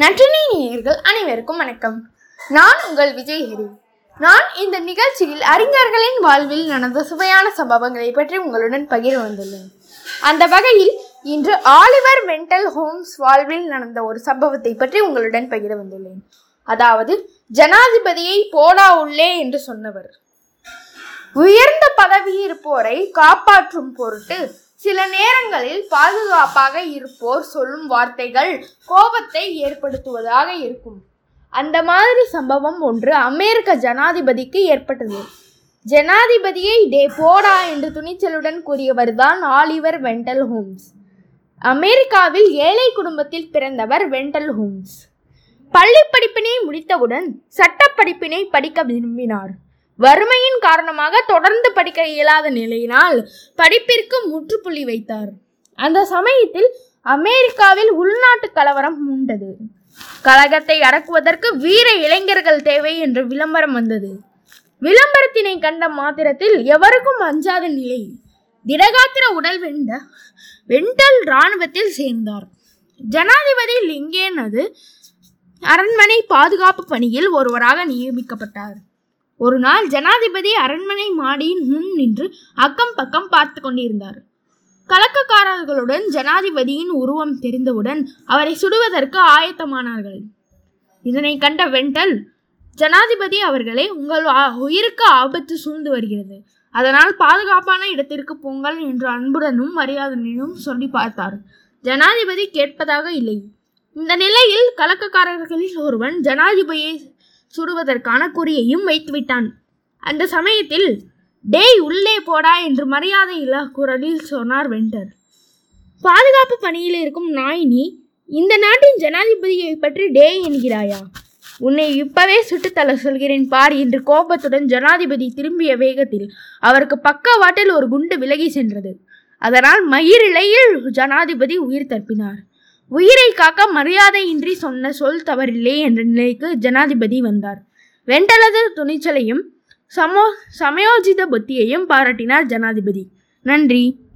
நற்றினி நேயர்கள் அனைவருக்கும் வணக்கம். நான் உங்கள் விஜய் ஹரி. நான் இந்த நிகழ்ச்சியில் அறிஞர்களின் வாழ்வில் நடந்த சுவையான சம்பவங்களை பற்றி உங்களுடன் பகிர வந்துள்ளேன். அந்த வகையில் இன்று ஆலிவர் மென்டல் ஹோம்ஸ் வாழ்வில் நடந்த ஒரு சம்பவத்தை பற்றி உங்களுடன் பகிர வந்துள்ளேன். அதாவது ஜனாதிபதியை போடா உள்ளே என்று சொன்னவர். உயர்ந்த பதவி இருப்போரை காப்பாற்றும் பொருட்டு சில நேரங்களில் பாதுகாப்பாக இருப்போர் சொல்லும் வார்த்தைகள் கோபத்தை ஏற்படுத்துவதாக இருக்கும். அந்த மாதிரி சம்பவம் ஒன்று அமெரிக்க ஜனாதிபதிக்கு ஏற்பட்டது. ஜனாதிபதியை டே போடா என்று துணிச்சலுடன் கூறியவர் தான் ஆலிவர் வெண்டல் ஹோம்ஸ். அமெரிக்காவில் ஏழை குடும்பத்தில் பிறந்தவர் வெண்டல் ஹோம்ஸ். பள்ளி படிப்பினை முடித்தவுடன் சட்டப்படிப்பினை படிக்க விரும்பினார். வறுமையின் காரணமாக தொடர்ந்து படிக்க இயலாத நிலையினால் படிப்பிற்கு முற்றுப்புள்ளி வைத்தார். அந்த சமயத்தில் அமெரிக்காவில் உள்நாட்டு கலவரம் உண்டது கழகத்தை அடக்குவதற்கு வீர இளைஞர்கள் தேவை என்ற விளம்பரம் வந்தது. விளம்பரத்தினை கண்ட மாத்திரத்தில் எவருக்கும் அஞ்சாத நிலை. திடகாத்திர உடல் வெண்ட வெண்டல் இராணுவத்தில் சேர்ந்தார். ஜனாதிபதி லிங்கேனது அரண்மனை பாதுகாப்பு பணியில் ஒருவராக நியமிக்கப்பட்டார். ஒரு நாள் ஜனாதிபதி அரண்மனை மாடியின் முன் நின்று அக்கம் பக்கம் பார்த்து கொண்டிருந்தார். கலக்கக்காரர்களுடன் ஜனாதிபதியின் உருவம் தெரிந்தவுடன் அவரை சுடுவதற்கு ஆயத்தமானார்கள். இதனை கண்ட வெண்டல் ஜனாதிபதி அவர்களே உங்கள் உயிருக்கு ஆபத்து சூழ்ந்து வருகிறது. அதனால் பாதுகாப்பான இடத்திற்கு போங்கள் என்று அன்புடனும் மரியாதையும் சொல்லி பார்த்தார். ஜனாதிபதி கேட்பதாக இல்லை. இந்த நிலையில் கலக்கக்காரர்களில் ஒருவன் ஜனாதிபதியை சுடுவதற்கான குறியையும் வைத்துவிட்டான். அந்த சமயத்தில் டேய் உள்ளே போடா என்று மரியாதை இல்லா குரலில் சொன்னார் வெண்டர். பாதுகாப்பு பணியில் இருக்கும் நாயினி இந்த நாட்டின் ஜனாதிபதியை பற்றி டே என்கிறாயா? உன்னை இப்பவே சுட்டுத்தள்ள சொல்கிறேன் பார் என்று கோபத்துடன் ஜனாதிபதி திரும்பிய வேகத்தில் அவருக்கு பக்கவாட்டில் ஒரு குண்டு விலகி சென்றது. அதனால் மயிரிழையில் ஜனாதிபதி உயிர் தப்பினார். உயிரை காக்க மரியாதையின்றி சொன்ன சொல் தவறில்லை என்ற நிலைக்கு ஜனாதிபதி வந்தார். வெண்டலது துணிச்சலையும் சமோ சமயோஜித புத்தியையும் பாராட்டினார் ஜனாதிபதி. நன்றி.